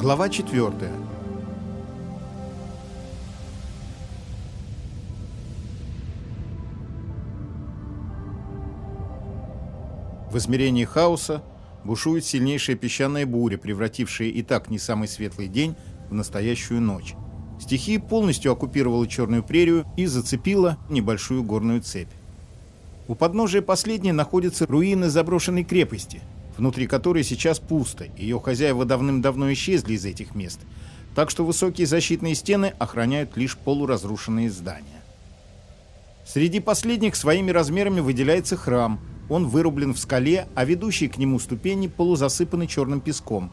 Глава 4. В измерении хаоса бушует сильнейшая песчаная буря, превратившая и так не самый светлый день в настоящую ночь. Стихия полностью оккупировала Черную прерию и зацепила небольшую горную цепь. У подножия последней находятся руины заброшенной крепости, внутри которой сейчас пусто, ее хозяева давным-давно исчезли из этих мест, так что высокие защитные стены охраняют лишь полуразрушенные здания. Среди последних своими размерами выделяется храм. Он вырублен в скале, а ведущие к нему ступени полузасыпаны черным песком.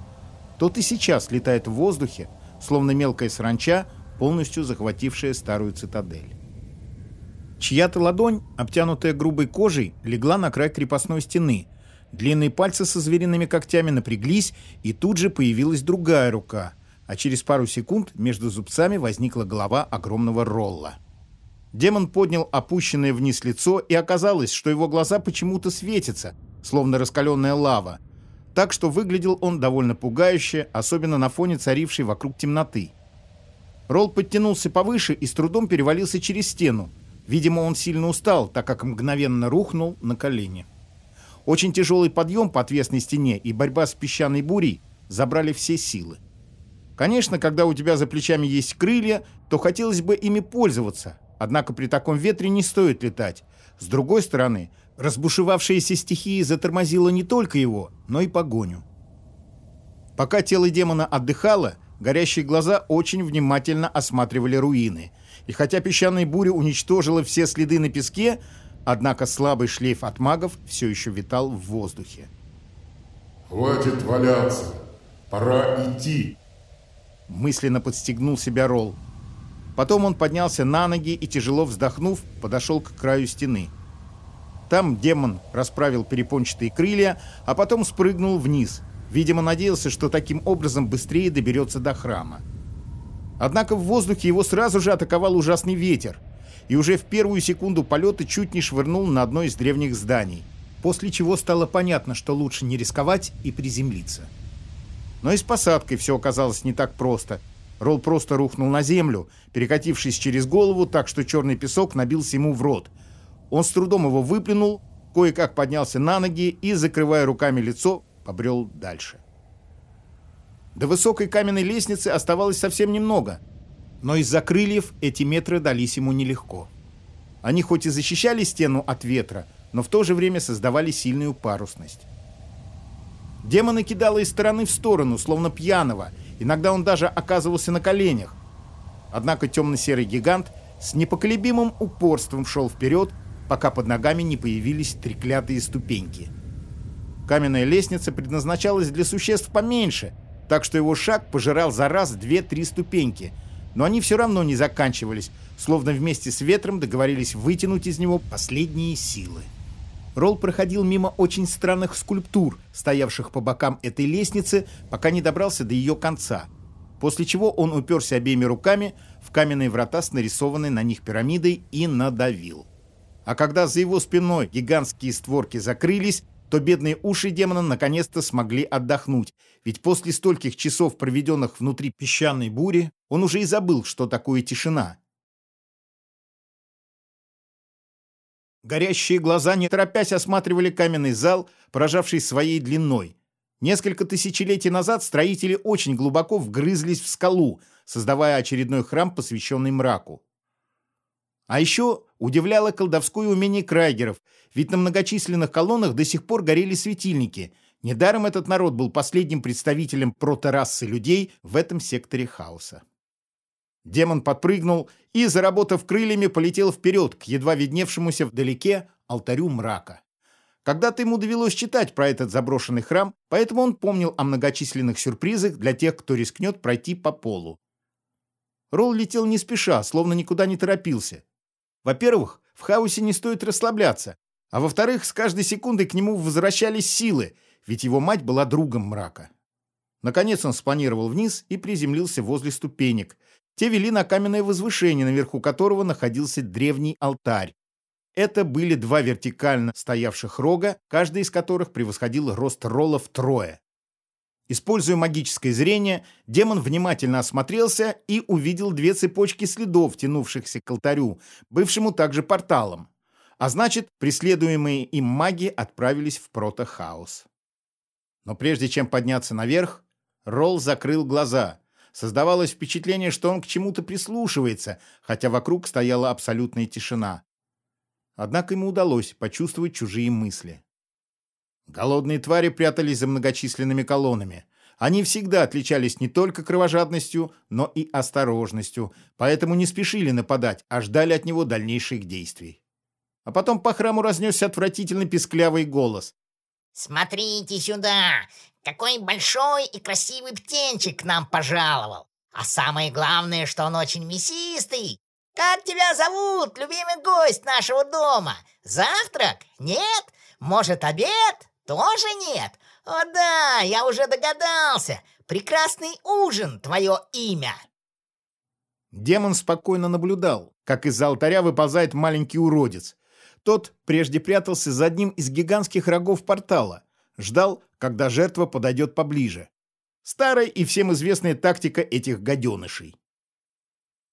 Тот и сейчас летает в воздухе, словно мелкая саранча, полностью захватившая старую цитадель. Чья-то ладонь, обтянутая грубой кожей, легла на край крепостной стены. Длинные пальцы со звериными когтями напряглись, и тут же появилась другая рука, а через пару секунд между зубцами возникла голова огромного ролла. Демон поднял опущенное вниз лицо, и оказалось, что его глаза почему-то светятся, словно раскаленная лава. Так что выглядел он довольно пугающе, особенно на фоне царившей вокруг темноты. Ролл подтянулся повыше и с трудом перевалился через стену, Видимо, он сильно устал, так как мгновенно рухнул на колени. Очень тяжелый подъем по отвесной стене и борьба с песчаной бурей забрали все силы. Конечно, когда у тебя за плечами есть крылья, то хотелось бы ими пользоваться, однако при таком ветре не стоит летать. С другой стороны, разбушевавшаяся стихия затормозила не только его, но и погоню. Пока тело демона отдыхало, горящие глаза очень внимательно осматривали руины – и хотя песчаная буря уничтожила все следы на песке, однако слабый шлейф от магов все еще витал в воздухе. «Хватит валяться! Пора идти!» Мысленно подстегнул себя Ролл. Потом он поднялся на ноги и, тяжело вздохнув, подошел к краю стены. Там демон расправил перепончатые крылья, а потом спрыгнул вниз. Видимо, надеялся, что таким образом быстрее доберется до храма. Однако в воздухе его сразу же атаковал ужасный ветер, и уже в первую секунду полета чуть не швырнул на одно из древних зданий, после чего стало понятно, что лучше не рисковать и приземлиться. Но и с посадкой все оказалось не так просто. Ролл просто рухнул на землю, перекатившись через голову так, что черный песок набился ему в рот. Он с трудом его выплюнул, кое-как поднялся на ноги и, закрывая руками лицо, побрел дальше. До высокой каменной лестницы оставалось совсем немного, но из-за крыльев эти метры дались ему нелегко. Они хоть и защищали стену от ветра, но в то же время создавали сильную парусность. Демона кидало из стороны в сторону, словно пьяного, иногда он даже оказывался на коленях. Однако темно-серый гигант с непоколебимым упорством шел вперед, пока под ногами не появились треклятые ступеньки. Каменная лестница предназначалась для существ поменьше — так что его шаг пожирал за раз две-три ступеньки. Но они все равно не заканчивались, словно вместе с ветром договорились вытянуть из него последние силы. Ролл проходил мимо очень странных скульптур, стоявших по бокам этой лестницы, пока не добрался до ее конца. После чего он уперся обеими руками в каменные врата с нарисованной на них пирамидой и надавил. А когда за его спиной гигантские створки закрылись, то бедные уши демона наконец-то смогли отдохнуть, ведь после стольких часов, проведенных внутри песчаной бури, он уже и забыл, что такое тишина. Горящие глаза, не торопясь, осматривали каменный зал, поражавший своей длиной. Несколько тысячелетий назад строители очень глубоко вгрызлись в скалу, создавая очередной храм, посвященный мраку. А еще удивляло колдовское умение крайгеров, ведь на многочисленных колоннах до сих пор горели светильники. Недаром этот народ был последним представителем проторасы людей в этом секторе хаоса. Демон подпрыгнул и, заработав крыльями, полетел вперед к едва видневшемуся вдалеке алтарю мрака. Когда-то ему довелось читать про этот заброшенный храм, поэтому он помнил о многочисленных сюрпризах для тех, кто рискнет пройти по полу. Ролл летел не спеша, словно никуда не торопился. Во-первых, в хаосе не стоит расслабляться, а во-вторых, с каждой секундой к нему возвращались силы, ведь его мать была другом мрака. Наконец он спланировал вниз и приземлился возле ступенек. Те вели на каменное возвышение, наверху которого находился древний алтарь. Это были два вертикально стоявших рога, каждый из которых превосходил рост ролла втрое. Используя магическое зрение, демон внимательно осмотрелся и увидел две цепочки следов, тянувшихся к алтарю, бывшему также порталом. А значит, преследуемые им маги отправились в протохаос. Но прежде чем подняться наверх, Ролл закрыл глаза. Создавалось впечатление, что он к чему-то прислушивается, хотя вокруг стояла абсолютная тишина. Однако ему удалось почувствовать чужие мысли. Голодные твари прятались за многочисленными колоннами. Они всегда отличались не только кровожадностью, но и осторожностью, поэтому не спешили нападать, а ждали от него дальнейших действий. А потом по храму разнесся отвратительный песклявый голос. «Смотрите сюда! Какой большой и красивый птенчик к нам пожаловал! А самое главное, что он очень мясистый! Как тебя зовут, любимый гость нашего дома? Завтрак? Нет? Может, обед? Тоже нет? О да, я уже догадался! Прекрасный ужин, твое имя!» Демон спокойно наблюдал, как из-за алтаря выползает маленький уродец. Тот прежде прятался за одним из гигантских рогов портала, ждал, когда жертва подойдет поближе. Старая и всем известная тактика этих гаденышей.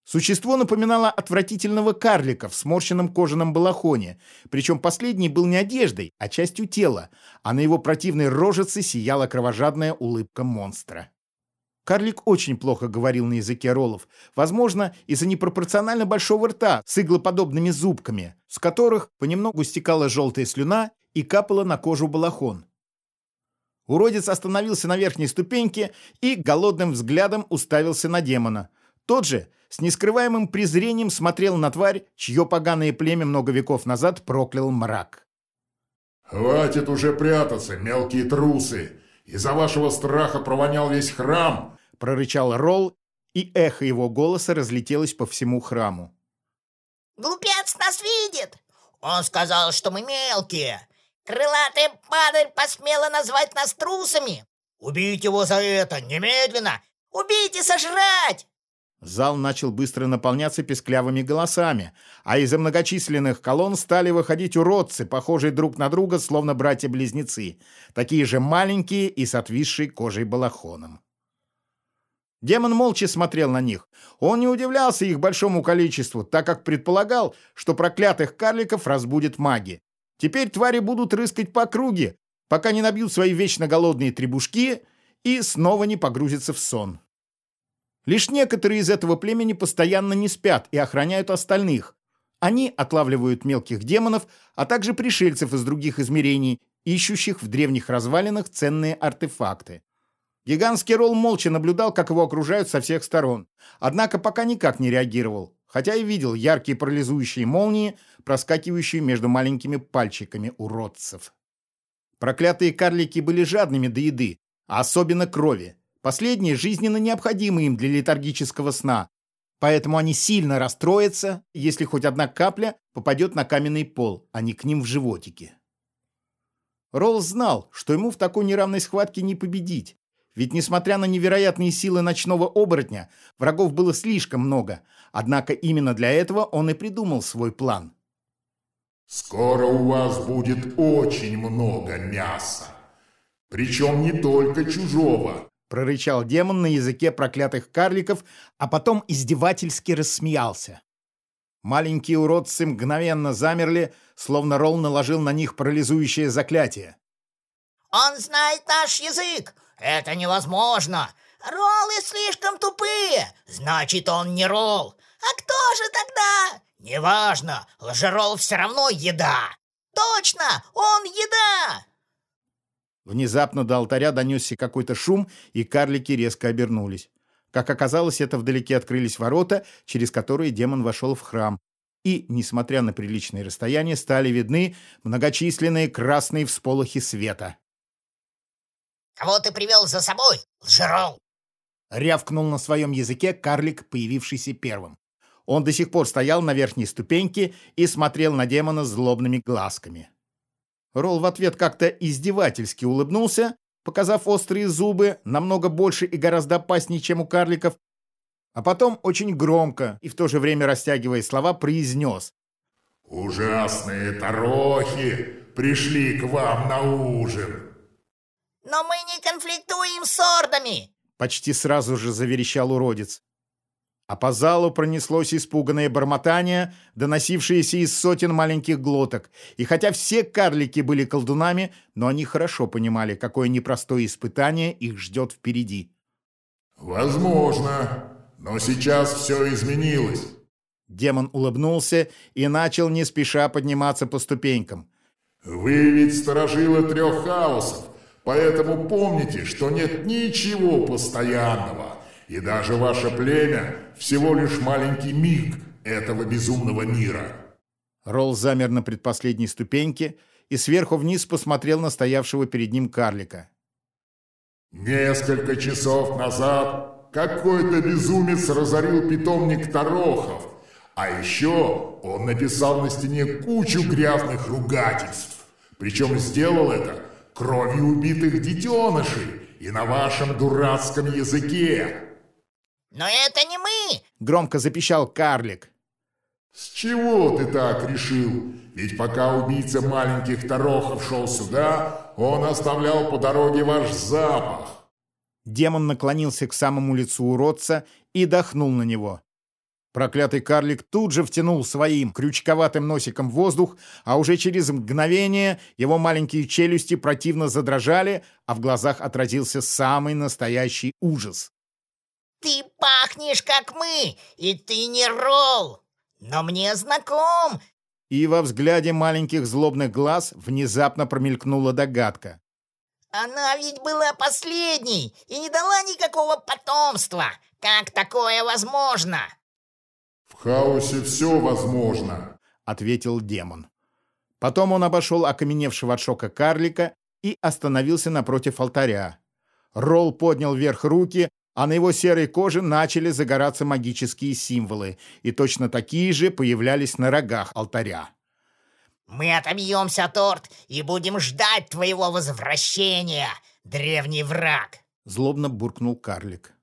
Существо напоминало отвратительного карлика в сморщенном кожаном балахоне, причем последний был не одеждой, а частью тела, а на его противной рожице сияла кровожадная улыбка монстра. Карлик очень плохо говорил на языке роллов, возможно, из-за непропорционально большого рта с иглоподобными зубками, с которых понемногу стекала желтая слюна и капала на кожу балахон. Уродец остановился на верхней ступеньке и голодным взглядом уставился на демона. Тот же с нескрываемым презрением смотрел на тварь, чье поганое племя много веков назад проклял мрак. «Хватит уже прятаться, мелкие трусы! Из-за вашего страха провонял весь храм!» прорычал Ролл, и эхо его голоса разлетелось по всему храму. «Глупец нас видит! Он сказал, что мы мелкие! Крылатая падаль посмела назвать нас трусами! Убейте его за это! Немедленно! Убейте сожрать!» Зал начал быстро наполняться песклявыми голосами, а из-за многочисленных колонн стали выходить уродцы, похожие друг на друга, словно братья-близнецы, такие же маленькие и с отвисшей кожей балахоном. Демон молча смотрел на них. Он не удивлялся их большому количеству, так как предполагал, что проклятых карликов разбудит маги. Теперь твари будут рыскать по округе, пока не набьют свои вечно голодные требушки и снова не погрузятся в сон. Лишь некоторые из этого племени постоянно не спят и охраняют остальных. Они отлавливают мелких демонов, а также пришельцев из других измерений, ищущих в древних развалинах ценные артефакты. Гигантский Ролл молча наблюдал, как его окружают со всех сторон. Однако пока никак не реагировал, хотя и видел яркие парализующие молнии, проскакивающие между маленькими пальчиками уродцев. Проклятые карлики были жадными до еды, а особенно крови. Последние жизненно необходимы им для летаргического сна, поэтому они сильно расстроятся, если хоть одна капля попадет на каменный пол, а не к ним в животике. Ролл знал, что ему в такой неравной схватке не победить, ведь, несмотря на невероятные силы ночного оборотня, врагов было слишком много. Однако именно для этого он и придумал свой план. «Скоро у вас будет очень много мяса. Причем не только чужого», — прорычал демон на языке проклятых карликов, а потом издевательски рассмеялся. Маленькие уродцы мгновенно замерли, словно Ролл наложил на них парализующее заклятие. «Он знает наш язык! Это невозможно! Роллы слишком тупые! Значит, он не ролл! А кто же тогда? Неважно, лжеролл все равно еда! Точно, он еда!» Внезапно до алтаря донесся какой-то шум, и карлики резко обернулись. Как оказалось, это вдалеке открылись ворота, через которые демон вошел в храм. И, несмотря на приличное расстояние, стали видны многочисленные красные всполохи света. Кого ты привел за собой, лжерол?» Рявкнул на своем языке карлик, появившийся первым. Он до сих пор стоял на верхней ступеньке и смотрел на демона злобными глазками. Ролл в ответ как-то издевательски улыбнулся, показав острые зубы, намного больше и гораздо опаснее, чем у карликов, а потом очень громко и в то же время растягивая слова, произнес. «Ужасные тарохи пришли к вам на ужин!» Но мы не конфликтуем с ордами!» Почти сразу же заверещал уродец. А по залу пронеслось испуганное бормотание, доносившееся из сотен маленьких глоток. И хотя все карлики были колдунами, но они хорошо понимали, какое непростое испытание их ждет впереди. «Возможно, но сейчас все изменилось». Демон улыбнулся и начал не спеша подниматься по ступенькам. «Вы ведь сторожилы трех хаосов, поэтому помните, что нет ничего постоянного». И даже ваше племя всего лишь маленький миг этого безумного мира. Ролл замер на предпоследней ступеньке и сверху вниз посмотрел на стоявшего перед ним карлика. Несколько часов назад какой-то безумец разорил питомник Тарохов, а еще он написал на стене кучу грязных ругательств. Причем сделал это кровью убитых детенышей и на вашем дурацком языке. «Но это не мы!» — громко запищал карлик. «С чего ты так решил? Ведь пока убийца маленьких Тарохов шел сюда, он оставлял по дороге ваш запах». Демон наклонился к самому лицу уродца и дохнул на него. Проклятый карлик тут же втянул своим крючковатым носиком воздух, а уже через мгновение его маленькие челюсти противно задрожали, а в глазах отразился самый настоящий ужас. Ты пахнешь, как мы, и ты не Ролл, но мне знаком. И во взгляде маленьких злобных глаз внезапно промелькнула догадка. Она ведь была последней и не дала никакого потомства. Как такое возможно? В хаосе все возможно, ответил демон. Потом он обошел окаменевшего от шока карлика и остановился напротив алтаря. Ролл поднял вверх руки, а на его серой коже начали загораться магические символы, и точно такие же появлялись на рогах алтаря. «Мы отобьемся, Торт, и будем ждать твоего возвращения, древний враг!» Злобно буркнул карлик.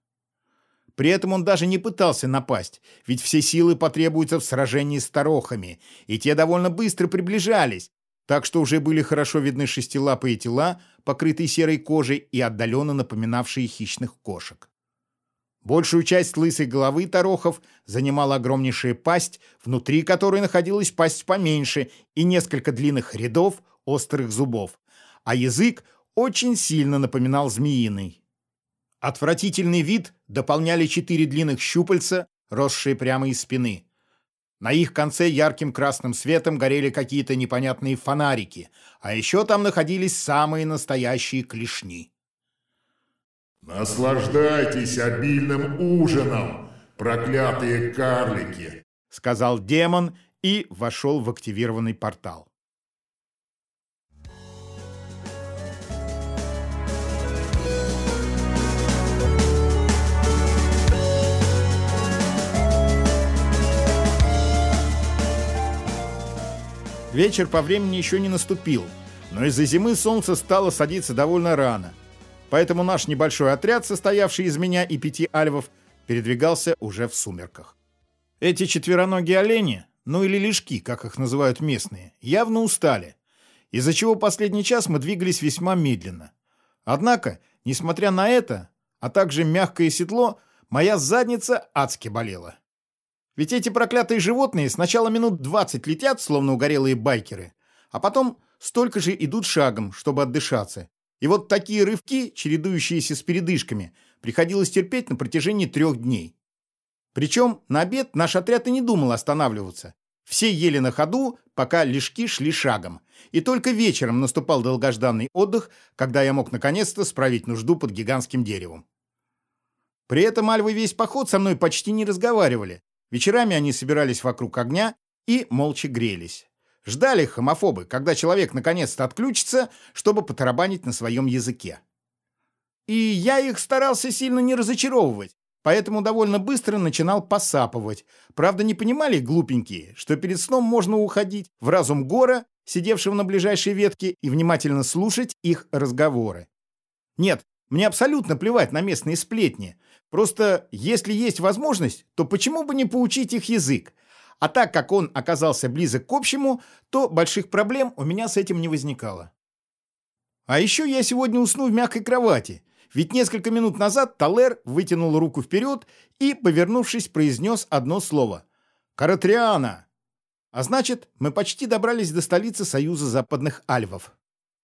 При этом он даже не пытался напасть, ведь все силы потребуются в сражении с тарохами, и те довольно быстро приближались, так что уже были хорошо видны шестилапые тела, покрытые серой кожей и отдаленно напоминавшие хищных кошек. Большую часть лысой головы Тарохов занимала огромнейшая пасть, внутри которой находилась пасть поменьше и несколько длинных рядов острых зубов, а язык очень сильно напоминал змеиный. Отвратительный вид дополняли четыре длинных щупальца, росшие прямо из спины. На их конце ярким красным светом горели какие-то непонятные фонарики, а еще там находились самые настоящие клешни. «Наслаждайтесь обильным ужином, проклятые карлики!» — сказал демон и вошел в активированный портал. Вечер по времени еще не наступил, но из-за зимы солнце стало садиться довольно рано — Поэтому наш небольшой отряд, состоявший из меня и пяти альвов, передвигался уже в сумерках. Эти четвероногие олени, ну или лишки, как их называют местные, явно устали, из-за чего последний час мы двигались весьма медленно. Однако, несмотря на это, а также мягкое седло, моя задница адски болела. Ведь эти проклятые животные сначала минут двадцать летят, словно угорелые байкеры, а потом столько же идут шагом, чтобы отдышаться, и вот такие рывки, чередующиеся с передышками, приходилось терпеть на протяжении трех дней. Причем на обед наш отряд и не думал останавливаться. Все ели на ходу, пока лишки шли шагом. И только вечером наступал долгожданный отдых, когда я мог наконец-то справить нужду под гигантским деревом. При этом альвы весь поход со мной почти не разговаривали. Вечерами они собирались вокруг огня и молча грелись. Ждали хомофобы, когда человек наконец-то отключится, чтобы потарабанить на своем языке. И я их старался сильно не разочаровывать, поэтому довольно быстро начинал посапывать. Правда, не понимали глупенькие, что перед сном можно уходить в разум гора, сидевшего на ближайшей ветке, и внимательно слушать их разговоры. Нет, мне абсолютно плевать на местные сплетни. Просто, если есть возможность, то почему бы не поучить их язык? А так как он оказался близок к общему, то больших проблем у меня с этим не возникало. А еще я сегодня усну в мягкой кровати, ведь несколько минут назад Талер вытянул руку вперед и, повернувшись, произнес одно слово. «Каратриана!» А значит, мы почти добрались до столицы Союза Западных Альвов.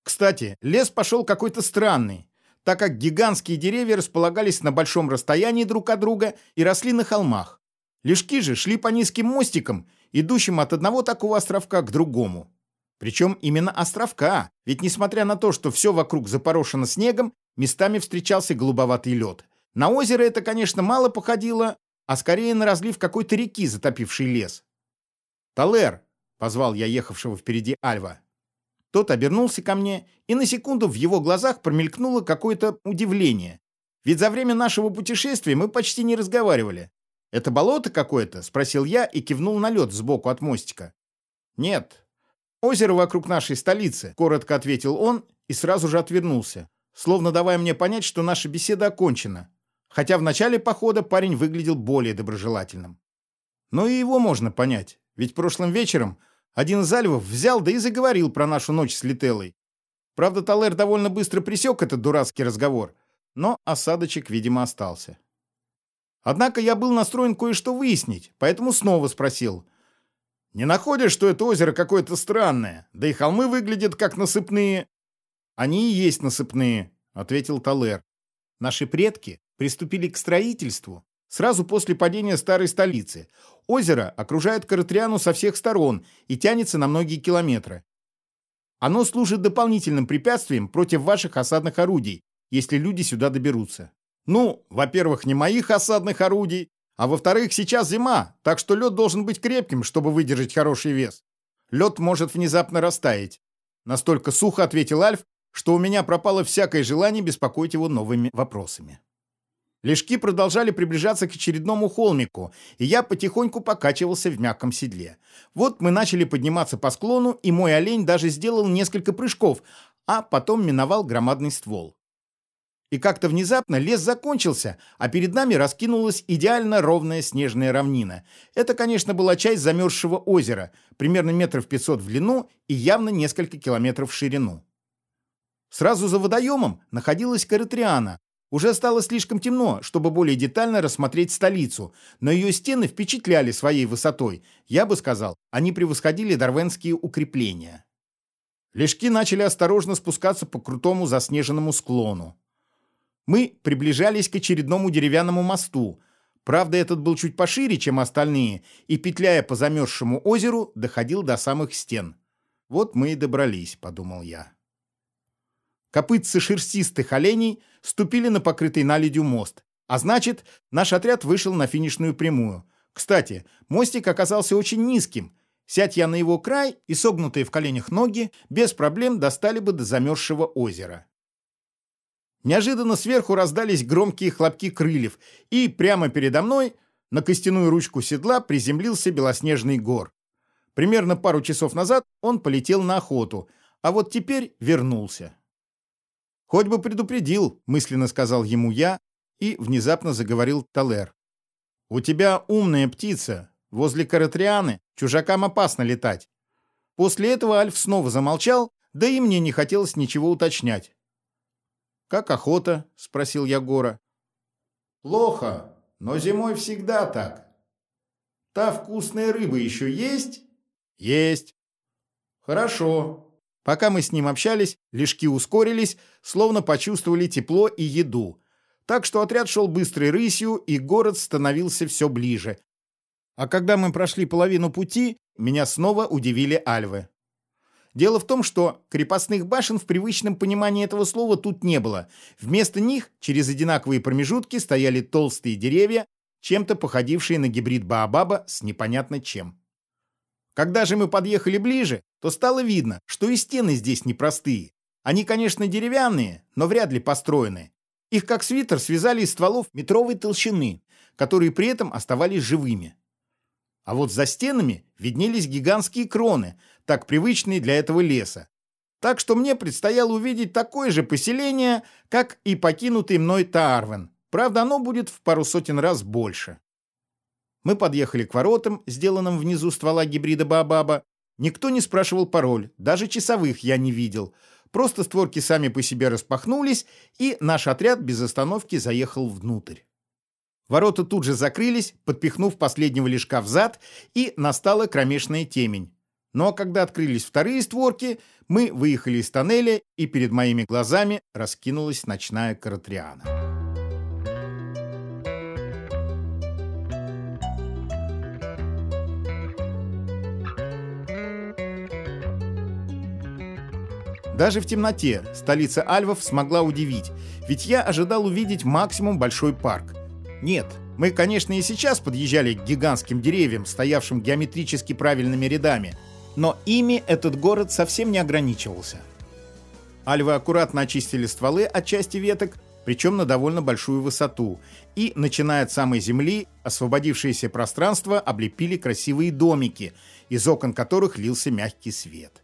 Кстати, лес пошел какой-то странный, так как гигантские деревья располагались на большом расстоянии друг от друга и росли на холмах. Лешки же шли по низким мостикам, идущим от одного такого островка к другому. Причем именно островка, ведь несмотря на то, что все вокруг запорошено снегом, местами встречался голубоватый лед. На озеро это, конечно, мало походило, а скорее на разлив какой-то реки, затопившей лес. «Талер!» — позвал я ехавшего впереди Альва. Тот обернулся ко мне, и на секунду в его глазах промелькнуло какое-то удивление. Ведь за время нашего путешествия мы почти не разговаривали. «Это болото какое-то?» — спросил я и кивнул на лед сбоку от мостика. «Нет, «Озеро вокруг нашей столицы», — коротко ответил он и сразу же отвернулся, словно давая мне понять, что наша беседа окончена. Хотя в начале похода парень выглядел более доброжелательным. Но и его можно понять, ведь прошлым вечером один из альвов взял да и заговорил про нашу ночь с Лителлой. Правда, Талер довольно быстро пресек этот дурацкий разговор, но осадочек, видимо, остался. Однако я был настроен кое-что выяснить, поэтому снова спросил — не находишь, что это озеро какое-то странное? Да и холмы выглядят как насыпные. Они и есть насыпные, ответил Талер. Наши предки приступили к строительству сразу после падения старой столицы. Озеро окружает Каратриану со всех сторон и тянется на многие километры. Оно служит дополнительным препятствием против ваших осадных орудий, если люди сюда доберутся. Ну, во-первых, не моих осадных орудий, а во-вторых, сейчас зима, так что лед должен быть крепким, чтобы выдержать хороший вес. Лед может внезапно растаять. Настолько сухо ответил Альф, что у меня пропало всякое желание беспокоить его новыми вопросами. Лешки продолжали приближаться к очередному холмику, и я потихоньку покачивался в мягком седле. Вот мы начали подниматься по склону, и мой олень даже сделал несколько прыжков, а потом миновал громадный ствол. И как-то внезапно лес закончился, а перед нами раскинулась идеально ровная снежная равнина. Это, конечно, была часть замерзшего озера, примерно метров 500 в длину и явно несколько километров в ширину. Сразу за водоемом находилась Каратриана. Уже стало слишком темно, чтобы более детально рассмотреть столицу, но ее стены впечатляли своей высотой. Я бы сказал, они превосходили дарвенские укрепления. Лешки начали осторожно спускаться по крутому заснеженному склону. Мы приближались к очередному деревянному мосту. Правда, этот был чуть пошире, чем остальные, и, петляя по замерзшему озеру, доходил до самых стен. «Вот мы и добрались», — подумал я. Копытцы шерстистых оленей ступили на покрытый наледью мост, а значит, наш отряд вышел на финишную прямую. Кстати, мостик оказался очень низким. Сядь я на его край, и согнутые в коленях ноги без проблем достали бы до замерзшего озера. Неожиданно сверху раздались громкие хлопки крыльев, и прямо передо мной на костяную ручку седла приземлился белоснежный гор. Примерно пару часов назад он полетел на охоту, а вот теперь вернулся. «Хоть бы предупредил», — мысленно сказал ему я, и внезапно заговорил Талер. «У тебя умная птица. Возле Каратрианы чужакам опасно летать». После этого Альф снова замолчал, да и мне не хотелось ничего уточнять. «Как охота?» — спросил я Гора. «Плохо, но зимой всегда так. Та вкусная рыба еще есть?» «Есть». «Хорошо». Пока мы с ним общались, лешки ускорились, словно почувствовали тепло и еду. Так что отряд шел быстрой рысью, и город становился все ближе. А когда мы прошли половину пути, меня снова удивили альвы. Дело в том, что крепостных башен в привычном понимании этого слова тут не было. Вместо них через одинаковые промежутки стояли толстые деревья, чем-то походившие на гибрид Баобаба с непонятно чем. Когда же мы подъехали ближе, то стало видно, что и стены здесь непростые. Они, конечно, деревянные, но вряд ли построены. Их как свитер связали из стволов метровой толщины, которые при этом оставались живыми. А вот за стенами виднелись гигантские кроны, так привычные для этого леса. Так что мне предстояло увидеть такое же поселение, как и покинутый мной Таарвен. Правда, оно будет в пару сотен раз больше. Мы подъехали к воротам, сделанным внизу ствола гибрида Баобаба. Никто не спрашивал пароль, даже часовых я не видел. Просто створки сами по себе распахнулись, и наш отряд без остановки заехал внутрь. Ворота тут же закрылись, подпихнув последнего лежка в зад, и настала кромешная темень. Но когда открылись вторые створки, мы выехали из тоннеля, и перед моими глазами раскинулась ночная Каратриана. Даже в темноте столица Альвов смогла удивить, ведь я ожидал увидеть максимум большой парк. Нет, мы, конечно, и сейчас подъезжали к гигантским деревьям, стоявшим геометрически правильными рядами, но ими этот город совсем не ограничивался. Альвы аккуратно очистили стволы от части веток, причем на довольно большую высоту, и, начиная от самой земли, освободившееся пространство облепили красивые домики, из окон которых лился мягкий свет.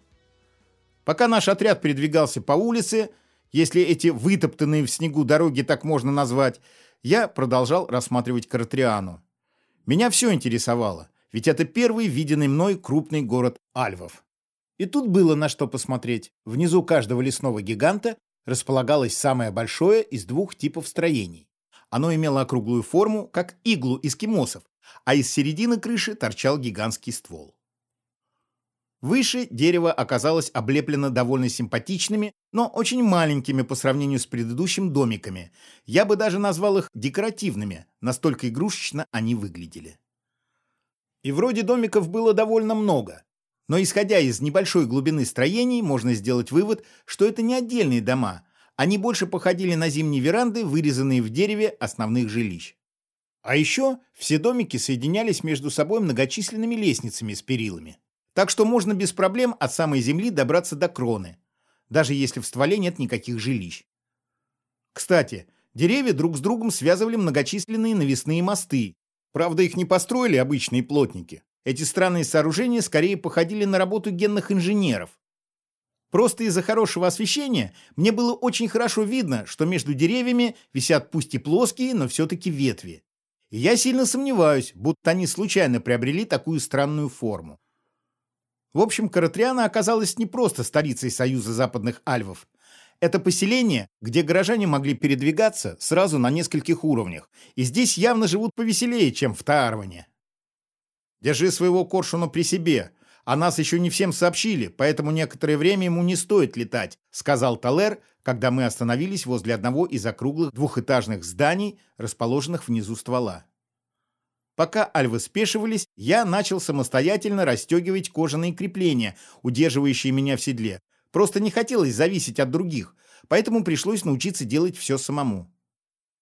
Пока наш отряд передвигался по улице, если эти вытоптанные в снегу дороги так можно назвать, я продолжал рассматривать Каратриану. Меня все интересовало, ведь это первый виденный мной крупный город Альвов. И тут было на что посмотреть. Внизу каждого лесного гиганта располагалось самое большое из двух типов строений. Оно имело округлую форму, как иглу эскимосов, а из середины крыши торчал гигантский ствол. Выше дерево оказалось облеплено довольно симпатичными, но очень маленькими по сравнению с предыдущими домиками. Я бы даже назвал их декоративными, настолько игрушечно они выглядели. И вроде домиков было довольно много. Но исходя из небольшой глубины строений, можно сделать вывод, что это не отдельные дома. Они больше походили на зимние веранды, вырезанные в дереве основных жилищ. А еще все домики соединялись между собой многочисленными лестницами с перилами. Так что можно без проблем от самой земли добраться до кроны, даже если в стволе нет никаких жилищ. Кстати, деревья друг с другом связывали многочисленные навесные мосты. Правда, их не построили обычные плотники. Эти странные сооружения скорее походили на работу генных инженеров. Просто из-за хорошего освещения мне было очень хорошо видно, что между деревьями висят пусть и плоские, но все-таки ветви. И я сильно сомневаюсь, будто они случайно приобрели такую странную форму. В общем, Каратриана оказалась не просто столицей Союза Западных Альвов. Это поселение, где горожане могли передвигаться сразу на нескольких уровнях, и здесь явно живут повеселее, чем в Таарване. Держи своего коршуна при себе, а нас еще не всем сообщили, поэтому некоторое время ему не стоит летать», — сказал Талер, когда мы остановились возле одного из округлых двухэтажных зданий, расположенных внизу ствола. Пока альвы спешивались, я начал самостоятельно расстегивать кожаные крепления, удерживающие меня в седле. Просто не хотелось зависеть от других, поэтому пришлось научиться делать все самому.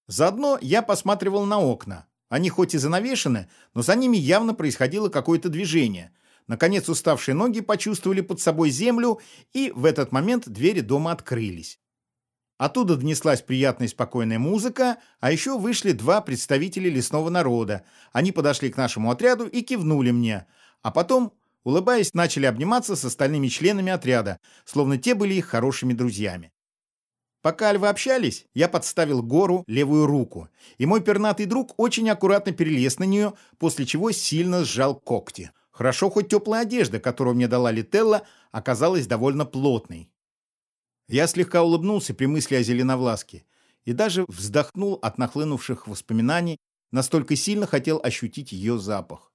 Заодно я посматривал на окна. Они хоть и занавешены, но за ними явно происходило какое-то движение. Наконец уставшие ноги почувствовали под собой землю, и в этот момент двери дома открылись. Оттуда донеслась приятная спокойная музыка, а еще вышли два представителя лесного народа. Они подошли к нашему отряду и кивнули мне, а потом, улыбаясь, начали обниматься с остальными членами отряда, словно те были их хорошими друзьями. Пока альвы общались, я подставил гору левую руку, и мой пернатый друг очень аккуратно перелез на нее, после чего сильно сжал когти. Хорошо, хоть теплая одежда, которую мне дала Лителла, оказалась довольно плотной. Я слегка улыбнулся при мысли о Зеленовласке и даже вздохнул от нахлынувших воспоминаний, настолько сильно хотел ощутить ее запах.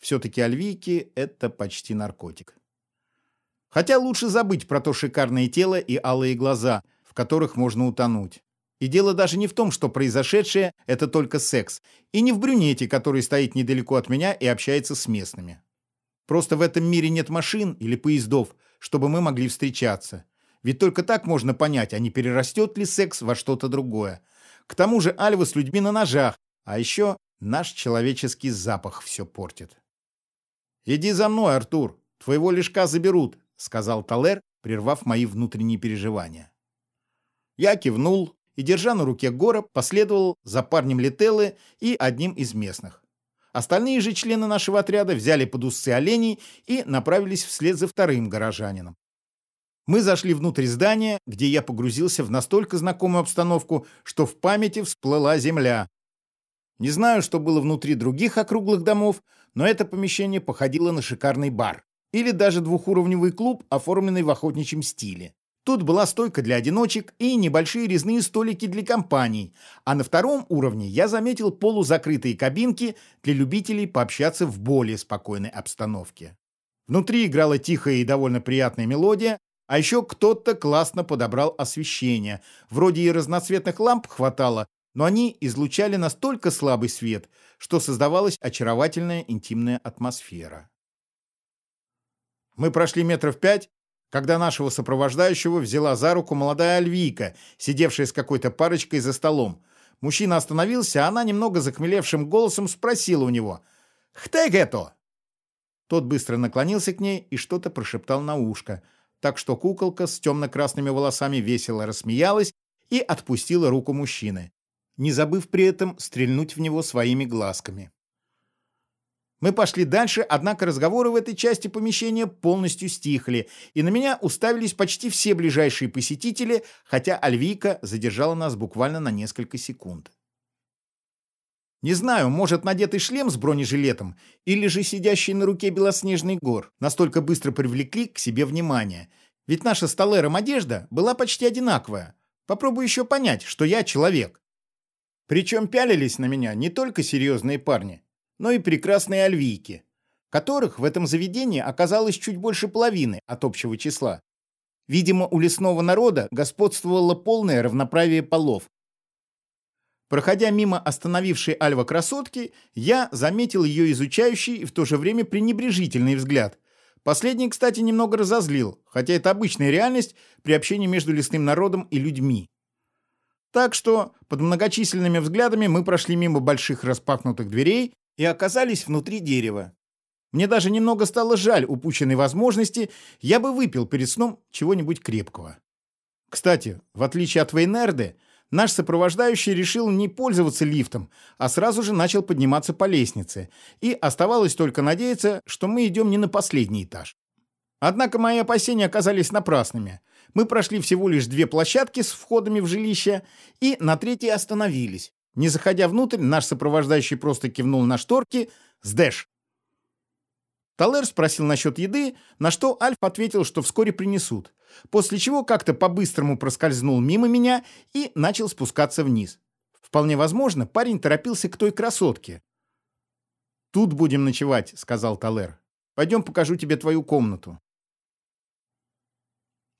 Все-таки альвийки — это почти наркотик. Хотя лучше забыть про то шикарное тело и алые глаза, в которых можно утонуть. И дело даже не в том, что произошедшее — это только секс, и не в брюнете, который стоит недалеко от меня и общается с местными. Просто в этом мире нет машин или поездов, чтобы мы могли встречаться. Ведь только так можно понять, а не перерастет ли секс во что-то другое. К тому же альвы с людьми на ножах, а еще наш человеческий запах все портит. «Иди за мной, Артур, твоего лишка заберут», — сказал Талер, прервав мои внутренние переживания. Я кивнул и, держа на руке Гора, последовал за парнем Летеллы и одним из местных. Остальные же члены нашего отряда взяли под усы оленей и направились вслед за вторым горожанином. Мы зашли внутрь здания, где я погрузился в настолько знакомую обстановку, что в памяти всплыла земля. Не знаю, что было внутри других округлых домов, но это помещение походило на шикарный бар. Или даже двухуровневый клуб, оформленный в охотничьем стиле. Тут была стойка для одиночек и небольшие резные столики для компаний, а на втором уровне я заметил полузакрытые кабинки для любителей пообщаться в более спокойной обстановке. Внутри играла тихая и довольно приятная мелодия, а еще кто-то классно подобрал освещение. Вроде и разноцветных ламп хватало, но они излучали настолько слабый свет, что создавалась очаровательная интимная атмосфера. Мы прошли метров пять, когда нашего сопровождающего взяла за руку молодая альвийка, сидевшая с какой-то парочкой за столом. Мужчина остановился, а она немного захмелевшим голосом спросила у него «Хтег это?» Тот быстро наклонился к ней и что-то прошептал на ушко, так что куколка с темно-красными волосами весело рассмеялась и отпустила руку мужчины, не забыв при этом стрельнуть в него своими глазками. Мы пошли дальше, однако разговоры в этой части помещения полностью стихли, и на меня уставились почти все ближайшие посетители, хотя Альвика задержала нас буквально на несколько секунд. Не знаю, может, надетый шлем с бронежилетом или же сидящий на руке белоснежный гор настолько быстро привлекли к себе внимание. Ведь наша с Толером одежда была почти одинаковая. Попробую еще понять, что я человек. Причем пялились на меня не только серьезные парни, но и прекрасные альвийки, которых в этом заведении оказалось чуть больше половины от общего числа. Видимо, у лесного народа господствовало полное равноправие полов. Проходя мимо остановившей Альва красотки, я заметил ее изучающий и в то же время пренебрежительный взгляд. Последний, кстати, немного разозлил, хотя это обычная реальность при общении между лесным народом и людьми. Так что под многочисленными взглядами мы прошли мимо больших распахнутых дверей и оказались внутри дерева. Мне даже немного стало жаль упущенной возможности, я бы выпил перед сном чего-нибудь крепкого. Кстати, в отличие от Вейнерды, наш сопровождающий решил не пользоваться лифтом, а сразу же начал подниматься по лестнице, и оставалось только надеяться, что мы идем не на последний этаж. Однако мои опасения оказались напрасными. Мы прошли всего лишь две площадки с входами в жилище и на третьей остановились. Не заходя внутрь, наш сопровождающий просто кивнул на шторки «Сдэш». Талер спросил насчет еды, на что Альф ответил, что вскоре принесут, после чего как-то по-быстрому проскользнул мимо меня и начал спускаться вниз. Вполне возможно, парень торопился к той красотке. «Тут будем ночевать», — сказал Талер. «Пойдем покажу тебе твою комнату».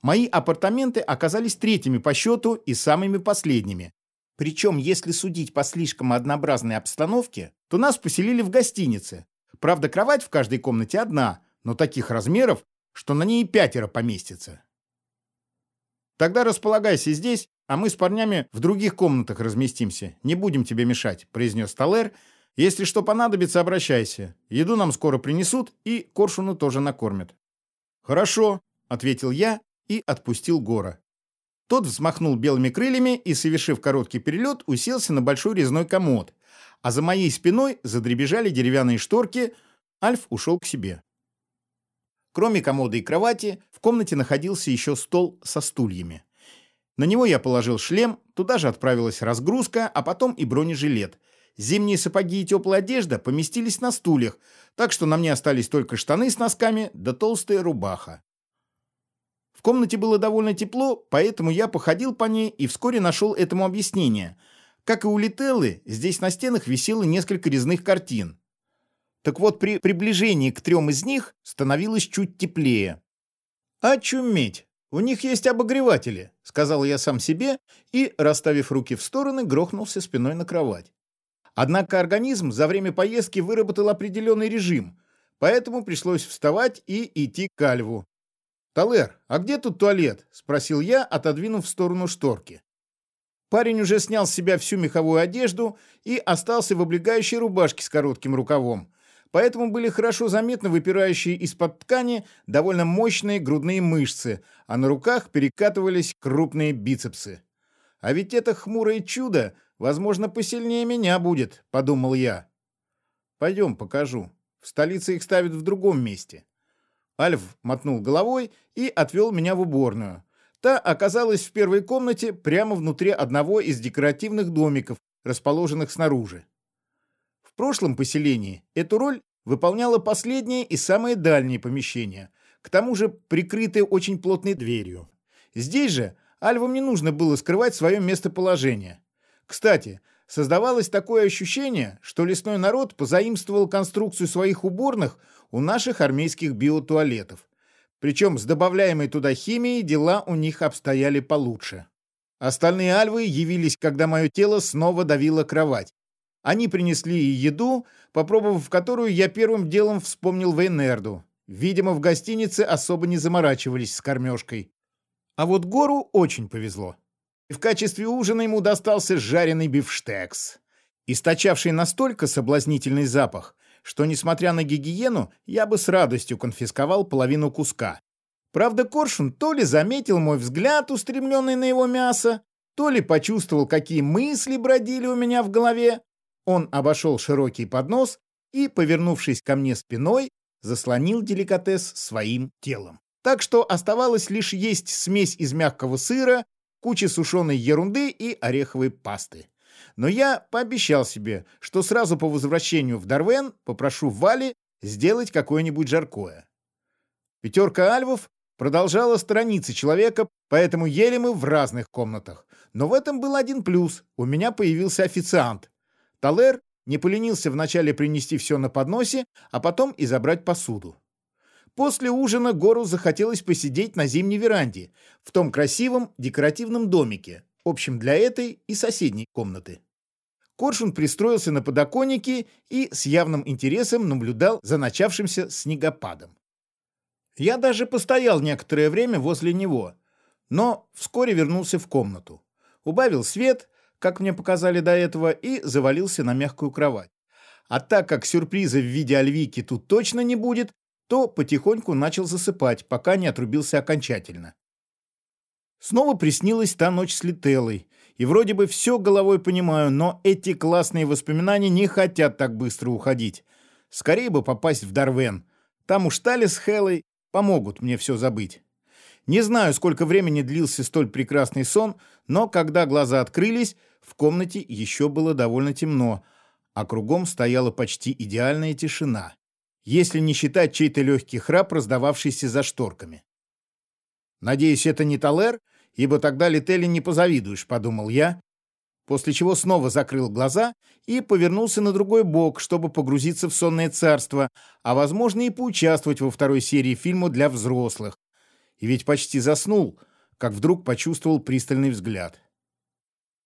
Мои апартаменты оказались третьими по счету и самыми последними, причем, если судить по слишком однообразной обстановке, то нас поселили в гостинице. Правда, кровать в каждой комнате одна, но таких размеров, что на ней пятеро поместится. Тогда располагайся здесь, а мы с парнями в других комнатах разместимся. Не будем тебе мешать, произнес Талер. Если что понадобится, обращайся. Еду нам скоро принесут и коршуну тоже накормят. Хорошо, ответил я и отпустил Гора. Тот взмахнул белыми крыльями и, совершив короткий перелет, уселся на большой резной комод. А за моей спиной задребежали деревянные шторки. Альф ушел к себе. Кроме комода и кровати, в комнате находился еще стол со стульями. На него я положил шлем, туда же отправилась разгрузка, а потом и бронежилет. Зимние сапоги и теплая одежда поместились на стульях, так что на мне остались только штаны с носками да толстая рубаха. В комнате было довольно тепло, поэтому я походил по ней и вскоре нашел этому объяснение. Как и у Лителлы, здесь на стенах висело несколько резных картин. Так вот, при приближении к трем из них становилось чуть теплее. «Очуметь! У них есть обогреватели», — сказал я сам себе и, расставив руки в стороны, грохнулся спиной на кровать. Однако организм за время поездки выработал определенный режим, поэтому пришлось вставать и идти к Альву. «Талер, а где тут туалет?» — спросил я, отодвинув в сторону шторки. Парень уже снял с себя всю меховую одежду и остался в облегающей рубашке с коротким рукавом, поэтому были хорошо заметны выпирающие из-под ткани довольно мощные грудные мышцы, а на руках перекатывались крупные бицепсы. «А ведь это хмурое чудо, возможно, посильнее меня будет», — подумал я. «Пойдем, покажу. В столице их ставят в другом месте». Альф мотнул головой и отвел меня в уборную. Та оказалась в первой комнате прямо внутри одного из декоративных домиков, расположенных снаружи. В прошлом поселении эту роль выполняло последнее и самое дальнее помещение, к тому же прикрытое очень плотной дверью. Здесь же альвам не нужно было скрывать свое местоположение. Кстати, создавалось такое ощущение, что лесной народ позаимствовал конструкцию своих уборных у наших армейских биотуалетов. Причем с добавляемой туда химией дела у них обстояли получше. Остальные альвы явились, когда мое тело снова давило кровать. Они принесли и еду, попробовав которую я первым делом вспомнил Вейнерду. Видимо, в гостинице особо не заморачивались с кормежкой. А вот Гору очень повезло. В качестве ужина ему достался жареный бифштекс, источавший настолько соблазнительный запах, что, несмотря на гигиену, я бы с радостью конфисковал половину куска. Правда, Коршун то ли заметил мой взгляд, устремленный на его мясо, то ли почувствовал, какие мысли бродили у меня в голове. Он обошел широкий поднос и, повернувшись ко мне спиной, заслонил деликатес своим телом. Так что оставалось лишь есть смесь из мягкого сыра, кучи сушеной ерунды и ореховой пасты. Но я пообещал себе, что сразу по возвращению в Дарвен попрошу Вали сделать какое-нибудь жаркое. Пятерка альвов продолжала страницы человека, поэтому ели мы в разных комнатах. Но в этом был один плюс. У меня появился официант. Талер не поленился вначале принести все на подносе, а потом и забрать посуду. После ужина Гору захотелось посидеть на зимней веранде, в том красивом декоративном домике, общем для этой и соседней комнаты. Коршун пристроился на подоконнике и с явным интересом наблюдал за начавшимся снегопадом. Я даже постоял некоторое время возле него, но вскоре вернулся в комнату. Убавил свет, как мне показали до этого, и завалился на мягкую кровать. А так как сюрприза в виде альвики тут точно не будет, то потихоньку начал засыпать, пока не отрубился окончательно. Снова приснилась та ночь с Лителлой. И вроде бы все головой понимаю, но эти классные воспоминания не хотят так быстро уходить. Скорее бы попасть в Дарвен. Там уж Тали с Хелой помогут мне все забыть. Не знаю, сколько времени длился столь прекрасный сон, но когда глаза открылись, в комнате еще было довольно темно, а кругом стояла почти идеальная тишина если не считать чей-то легкий храп, раздававшийся за шторками. «Надеюсь, это не Талер, ибо тогда Летели не позавидуешь», — подумал я, после чего снова закрыл глаза и повернулся на другой бок, чтобы погрузиться в сонное царство, а, возможно, и поучаствовать во второй серии фильма для взрослых. И ведь почти заснул, как вдруг почувствовал пристальный взгляд.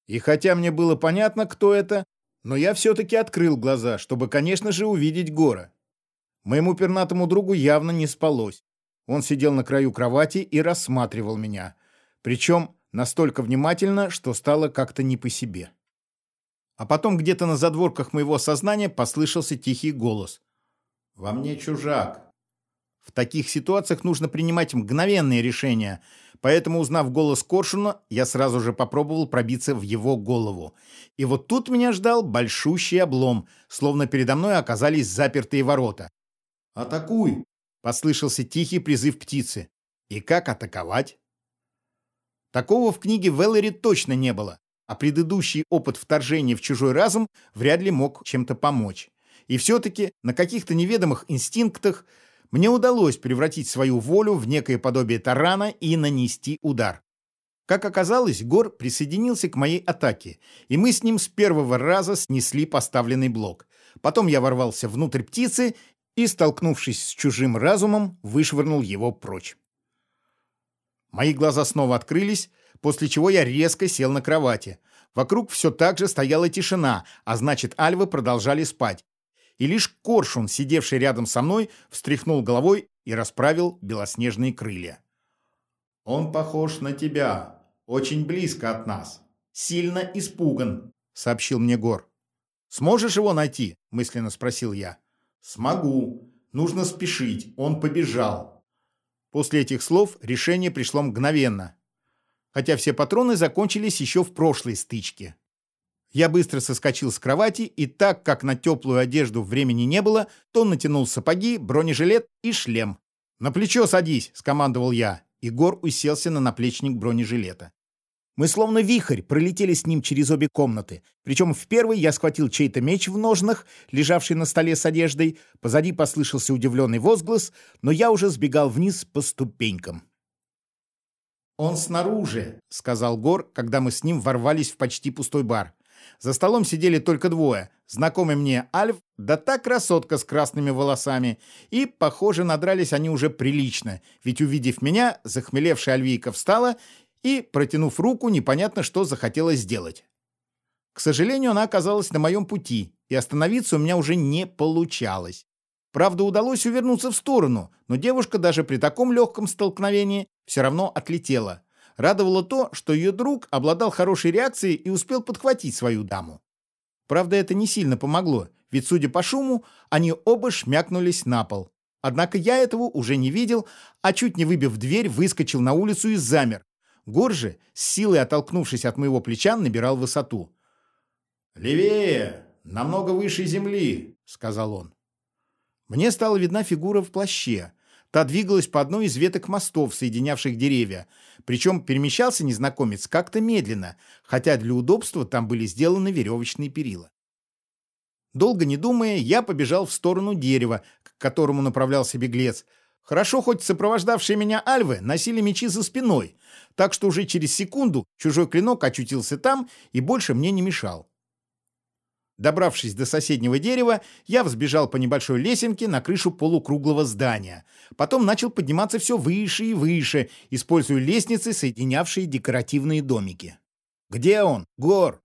И хотя мне было понятно, кто это, но я все-таки открыл глаза, чтобы, конечно же, увидеть Гора. Моему пернатому другу явно не спалось. Он сидел на краю кровати и рассматривал меня. Причем настолько внимательно, что стало как-то не по себе. А потом где-то на задворках моего сознания послышался тихий голос. «Во мне чужак». В таких ситуациях нужно принимать мгновенные решения, поэтому, узнав голос Коршуна, я сразу же попробовал пробиться в его голову. И вот тут меня ждал большущий облом, словно передо мной оказались запертые ворота. «Атакуй!» — послышался тихий призыв птицы. «И как атаковать?» Такого в книге Веллери точно не было, а предыдущий опыт вторжения в чужой разум вряд ли мог чем-то помочь. И все-таки на каких-то неведомых инстинктах мне удалось превратить свою волю в некое подобие тарана и нанести удар. Как оказалось, Гор присоединился к моей атаке, и мы с ним с первого раза снесли поставленный блок. Потом я ворвался внутрь птицы и, столкнувшись с чужим разумом, вышвырнул его прочь. Мои глаза снова открылись, после чего я резко сел на кровати. Вокруг все так же стояла тишина, а значит, альвы продолжали спать. И лишь коршун, сидевший рядом со мной, встряхнул головой и расправил белоснежные крылья. «Он похож на тебя, очень близко от нас, сильно испуган», — сообщил мне Гор. «Сможешь его найти?» — мысленно спросил я. «Смогу. Нужно спешить. Он побежал». После этих слов решение пришло мгновенно. Хотя все патроны закончились еще в прошлой стычке. Я быстро соскочил с кровати, и так как на теплую одежду времени не было, то натянул сапоги, бронежилет и шлем. «На плечо садись!» — скомандовал я. Егор уселся на наплечник бронежилета. Мы словно вихрь пролетели с ним через обе комнаты. Причем в первой я схватил чей-то меч в ножнах, лежавший на столе с одеждой. Позади послышался удивленный возглас, но я уже сбегал вниз по ступенькам. «Он снаружи», — сказал Гор, когда мы с ним ворвались в почти пустой бар. За столом сидели только двое. Знакомый мне Альф, да та красотка с красными волосами. И, похоже, надрались они уже прилично, ведь, увидев меня, захмелевшая Альвийка встала и, протянув руку, непонятно что захотела сделать. К сожалению, она оказалась на моем пути, и остановиться у меня уже не получалось. Правда, удалось увернуться в сторону, но девушка даже при таком легком столкновении все равно отлетела. Радовало то, что ее друг обладал хорошей реакцией и успел подхватить свою даму. Правда, это не сильно помогло, ведь, судя по шуму, они оба шмякнулись на пол. Однако я этого уже не видел, а чуть не выбив дверь, выскочил на улицу и замер. Гор же, с силой оттолкнувшись от моего плеча, набирал высоту. «Левее! Намного выше земли!» — сказал он. Мне стала видна фигура в плаще. Та двигалась по одной из веток мостов, соединявших деревья. Причем перемещался незнакомец как-то медленно, хотя для удобства там были сделаны веревочные перила. Долго не думая, я побежал в сторону дерева, к которому направлялся беглец. Хорошо, хоть сопровождавшие меня альвы носили мечи за спиной, так что уже через секунду чужой клинок очутился там и больше мне не мешал. Добравшись до соседнего дерева, я взбежал по небольшой лесенке на крышу полукруглого здания. Потом начал подниматься все выше и выше, используя лестницы, соединявшие декоративные домики. «Где он? Гор?»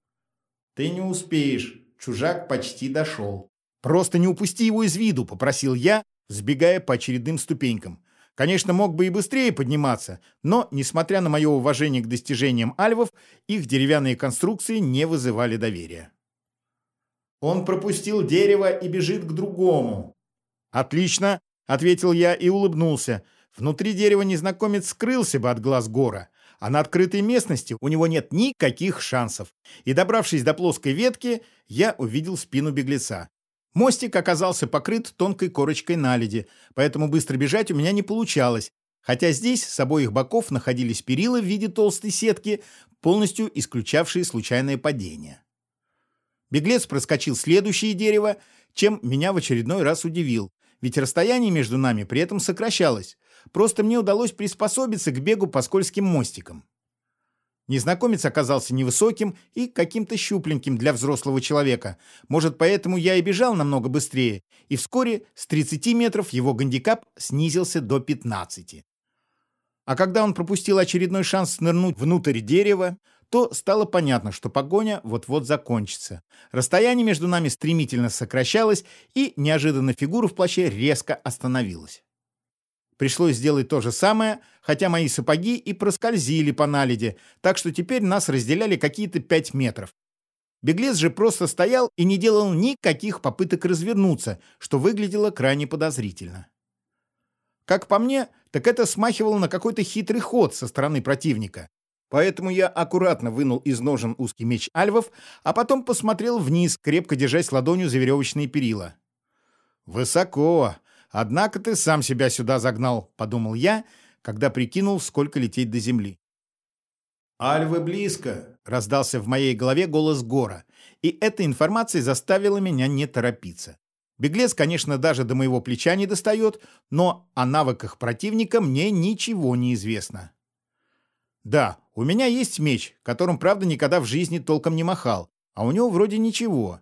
«Ты не успеешь. Чужак почти дошел». «Просто не упусти его из виду», — попросил я, сбегая по очередным ступенькам. Конечно, мог бы и быстрее подниматься, но, несмотря на мое уважение к достижениям альвов, их деревянные конструкции не вызывали доверия. Он пропустил дерево и бежит к другому. «Отлично», — ответил я и улыбнулся. Внутри дерева незнакомец скрылся бы от глаз гора, а на открытой местности у него нет никаких шансов. И, добравшись до плоской ветки, я увидел спину беглеца. Мостик оказался покрыт тонкой корочкой наледи, поэтому быстро бежать у меня не получалось, хотя здесь с обоих боков находились перила в виде толстой сетки, полностью исключавшие случайное падение. Беглец проскочил следующее дерево, чем меня в очередной раз удивил, ведь расстояние между нами при этом сокращалось. Просто мне удалось приспособиться к бегу по скользким мостикам. Незнакомец оказался невысоким и каким-то щупленьким для взрослого человека. Может, поэтому я и бежал намного быстрее, и вскоре с 30 метров его гандикап снизился до 15. А когда он пропустил очередной шанс нырнуть внутрь дерева, то стало понятно, что погоня вот-вот закончится. Расстояние между нами стремительно сокращалось, и неожиданно фигура в плаще резко остановилась. Пришлось сделать то же самое, хотя мои сапоги и проскользили по наледи, так что теперь нас разделяли какие-то пять метров. Беглец же просто стоял и не делал никаких попыток развернуться, что выглядело крайне подозрительно. Как по мне, так это смахивало на какой-то хитрый ход со стороны противника. Поэтому я аккуратно вынул из ножен узкий меч альвов, а потом посмотрел вниз, крепко держась ладонью за веревочные перила. «Высоко! Однако ты сам себя сюда загнал», — подумал я, когда прикинул, сколько лететь до земли. «Альвы близко!» — раздался в моей голове голос Гора, и эта информация заставила меня не торопиться. Беглец, конечно, даже до моего плеча не достает, но о навыках противника мне ничего не известно. Да, у меня есть меч, которым, правда, никогда в жизни толком не махал, а у него вроде ничего.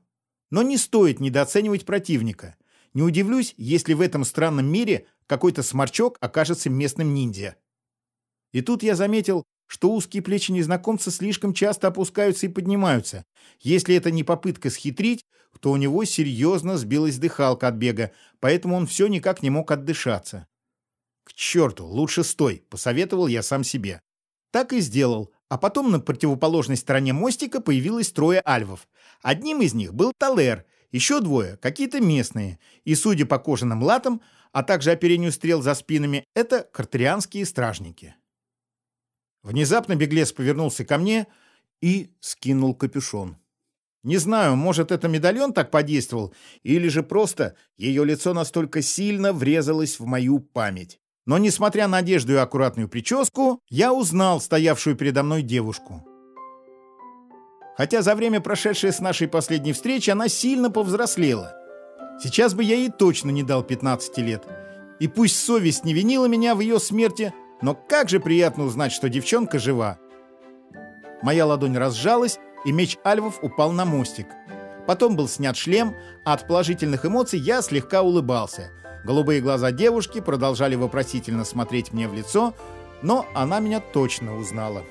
Но не стоит недооценивать противника. Не удивлюсь, если в этом странном мире какой-то сморчок окажется местным ниндзя. И тут я заметил, что узкие плечи незнакомца слишком часто опускаются и поднимаются. Если это не попытка схитрить, то у него серьезно сбилась дыхалка от бега, поэтому он все никак не мог отдышаться. «К черту, лучше стой», — посоветовал я сам себе. Так и сделал. А потом на противоположной стороне мостика появилось трое альвов. Одним из них был Талер, еще двое, какие-то местные. И, судя по кожаным латам, а также оперению стрел за спинами, это картрианские стражники. Внезапно беглец повернулся ко мне и скинул капюшон. Не знаю, может, это медальон так подействовал, или же просто ее лицо настолько сильно врезалось в мою память. Но, несмотря на одежду и аккуратную прическу, я узнал стоявшую передо мной девушку. Хотя за время, прошедшее с нашей последней встречи, она сильно повзрослела. Сейчас бы я ей точно не дал 15 лет. И пусть совесть не винила меня в ее смерти, Но как же приятно узнать, что девчонка жива. Моя ладонь разжалась, и меч альвов упал на мостик. Потом был снят шлем, а от положительных эмоций я слегка улыбался. Голубые глаза девушки продолжали вопросительно смотреть мне в лицо, но она меня точно узнала.